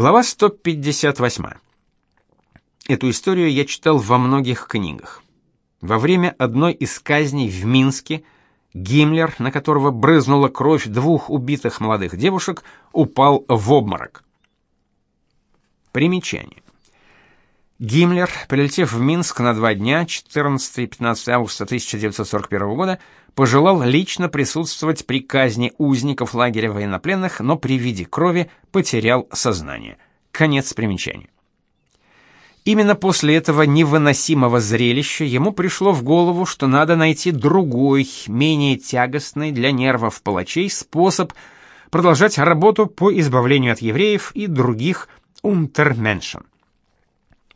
Глава 158. Эту историю я читал во многих книгах. Во время одной из казней в Минске Гиммлер, на которого брызнула кровь двух убитых молодых девушек, упал в обморок. Примечание. Гиммлер, прилетев в Минск на два дня, 14 и 15 августа 1941 года, пожелал лично присутствовать при казни узников лагеря военнопленных, но при виде крови потерял сознание. Конец примечания. Именно после этого невыносимого зрелища ему пришло в голову, что надо найти другой, менее тягостный для нервов палачей способ продолжать работу по избавлению от евреев и других унтерменшен.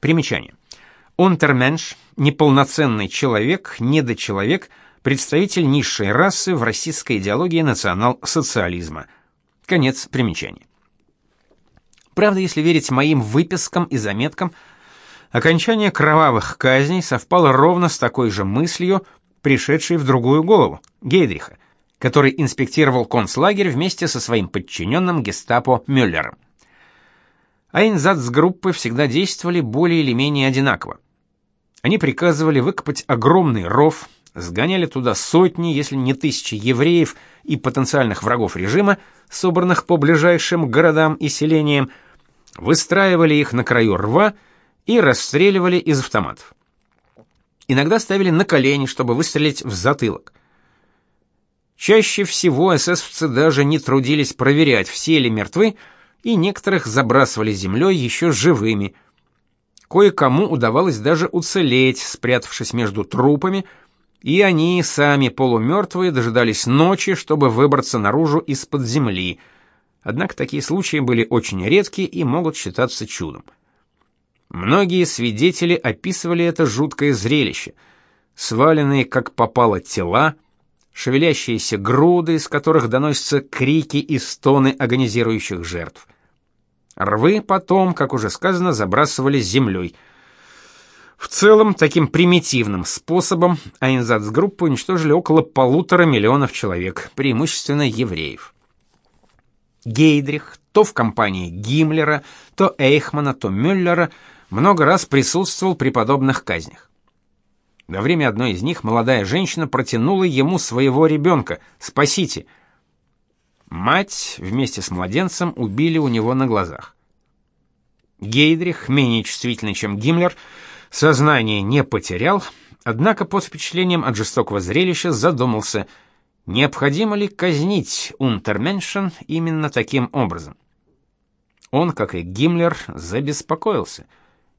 Примечание. Унтерменш – неполноценный человек, недочеловек, представитель низшей расы в российской идеологии национал-социализма. Конец примечания. Правда, если верить моим выпискам и заметкам, окончание кровавых казней совпало ровно с такой же мыслью, пришедшей в другую голову Гейдриха, который инспектировал концлагерь вместе со своим подчиненным гестапо Мюллером. Айнзацгруппы всегда действовали более или менее одинаково. Они приказывали выкопать огромный ров, сгоняли туда сотни, если не тысячи евреев и потенциальных врагов режима, собранных по ближайшим городам и селениям, выстраивали их на краю рва и расстреливали из автоматов. Иногда ставили на колени, чтобы выстрелить в затылок. Чаще всего эсэсовцы даже не трудились проверять, все ли мертвы, и некоторых забрасывали землей еще живыми. Кое-кому удавалось даже уцелеть, спрятавшись между трупами, и они, сами полумертвые, дожидались ночи, чтобы выбраться наружу из-под земли. Однако такие случаи были очень редки и могут считаться чудом. Многие свидетели описывали это жуткое зрелище. Сваленные как попало тела, шевелящиеся груды, из которых доносятся крики и стоны агонизирующих жертв. Рвы потом, как уже сказано, забрасывали землей. В целом, таким примитивным способом Айнзацгруппы уничтожили около полутора миллионов человек, преимущественно евреев. Гейдрих, то в компании Гиммлера, то Эйхмана, то Мюллера, много раз присутствовал при подобных казнях. Во время одной из них молодая женщина протянула ему своего ребенка «Спасите!» Мать вместе с младенцем убили у него на глазах. Гейдрих, менее чувствительный, чем Гиммлер, сознание не потерял, однако под впечатлением от жестокого зрелища задумался, необходимо ли казнить Унтерменшен именно таким образом. Он, как и Гиммлер, забеспокоился.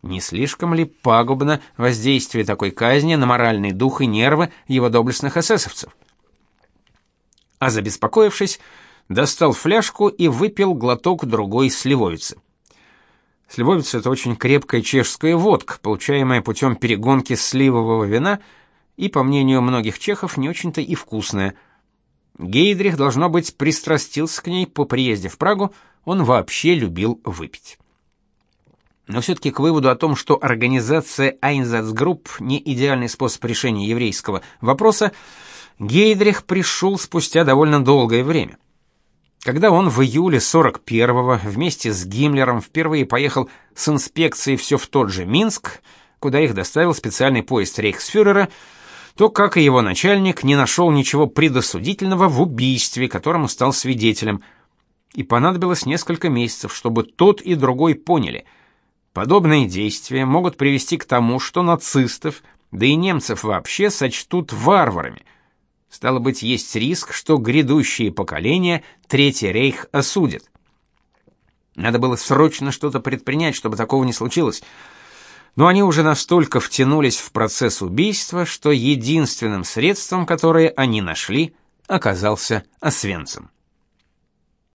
Не слишком ли пагубно воздействие такой казни на моральный дух и нервы его доблестных эсэсовцев? А забеспокоившись, достал фляжку и выпил глоток другой сливовицы. Сливовица это очень крепкая чешская водка, получаемая путем перегонки сливового вина и, по мнению многих чехов, не очень-то и вкусная. Гейдрих должно быть пристрастился к ней по приезде в Прагу, он вообще любил выпить. Но все таки к выводу о том, что организация Einsatzgrupp не идеальный способ решения еврейского вопроса, Гейдрих пришел спустя довольно долгое время. Когда он в июле 41-го вместе с Гиммлером впервые поехал с инспекцией все в тот же Минск, куда их доставил специальный поезд рейхсфюрера, то, как и его начальник, не нашел ничего предосудительного в убийстве, которому стал свидетелем. И понадобилось несколько месяцев, чтобы тот и другой поняли. Подобные действия могут привести к тому, что нацистов, да и немцев вообще сочтут варварами – Стало быть, есть риск, что грядущие поколения Третий рейх осудят. Надо было срочно что-то предпринять, чтобы такого не случилось. Но они уже настолько втянулись в процесс убийства, что единственным средством, которое они нашли, оказался Освенцим.